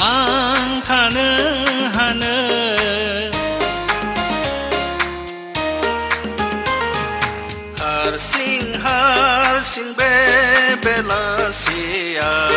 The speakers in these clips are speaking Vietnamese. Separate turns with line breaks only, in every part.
앙타는 하늘 하르싱 하르싱 베벨라시아.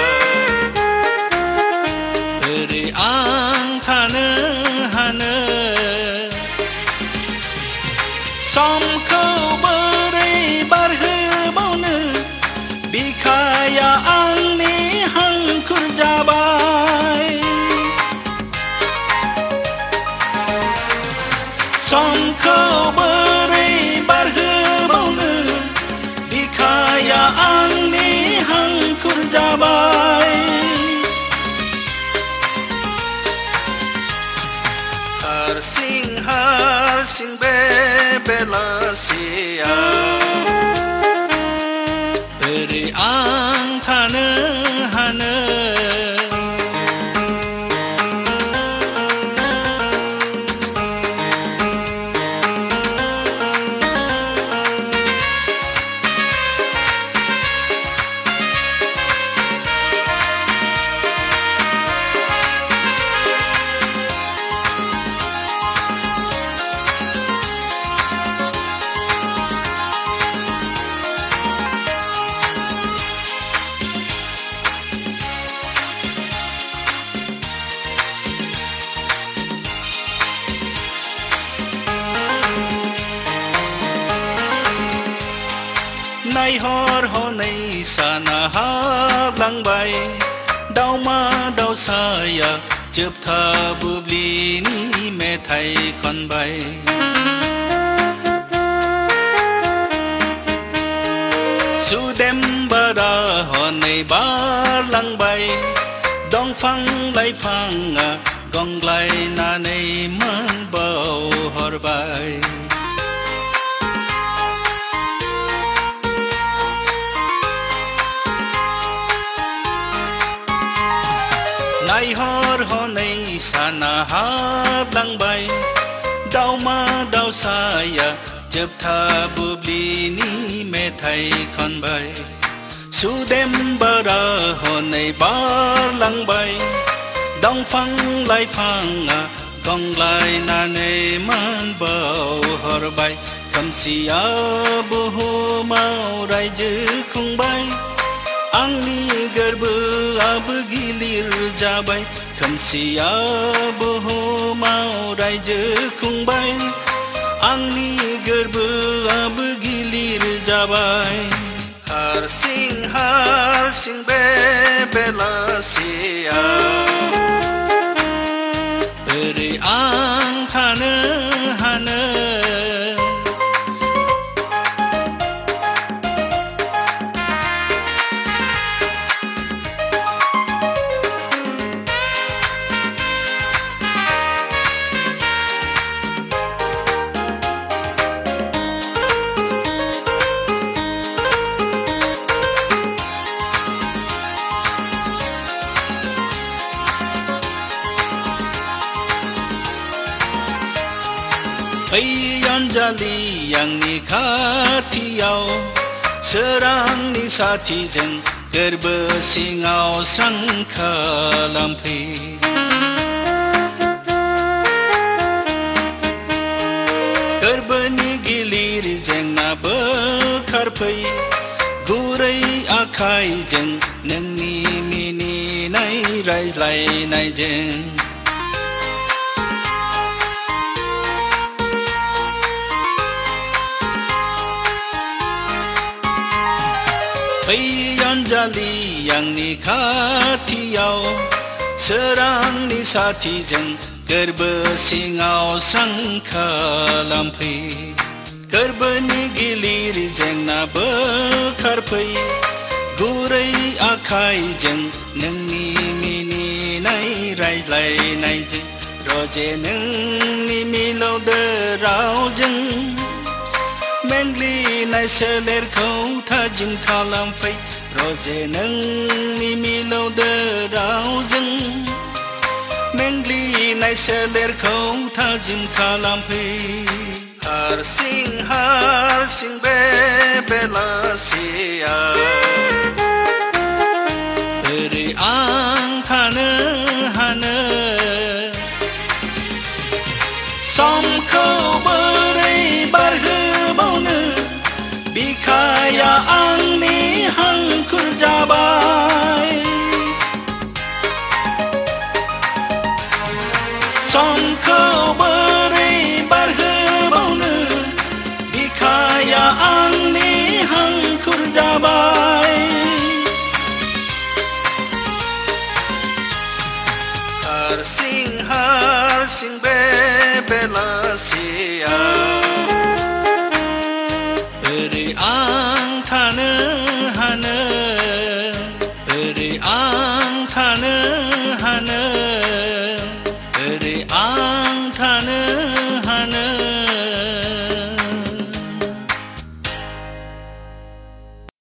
个魂 nay hor honai sana hab lang bay. Đau ma đau sa ya chụp tha bu bli ni mẹ thầy con bay. Su đem ba da honai ba lang bay. Dong phang lai phang à, gong lai na nei mang bao hor bay. bay hót hò này xa na ha lăng bay. Đau ma đau xa dạ, ya chập tha bu bli ni mẹ thầy con bay. Su đêm bờ ra hò này ba lăng bay. Đông phăng lại phăng à con lại na nề man bao hò bay. Cầm si à bu hô mau đại dư không bay. bay. Kham siya boho mau dai je khung bay. Anni gerbu ab gilir jabai har sing har sing be bela siya बै अनजालि आंनि खाथियाव सोरांनि साथिजों गोरबो सिङाव स्रां खालामफै गोरबोनि गिलिर जेंना बोखारफै गुरै आखाइजों नोंनि मिनिनाय रायज्लायनायजों बै अनजालि आंनि खाथियाव सोरांनि साथिजों गोरबो सिङाव स्रां गोरबोनि गिलिर जेंना बोखारफै गुरै आखाइजों नोंनि मिनिनाय रायज्लायनायजों रजे नोंनि मिलौदो रावजों मेंग्लिनाय सोलेरखौ थाजिम खालामफै रजे नोंनि मिलौदो रावजों मेंग्लिनाय सोलेरखौ थाजिम खालामफै हारसिं हारसिं बे बेलासिया बोरै आं थानो हानो समखौ singhar singbe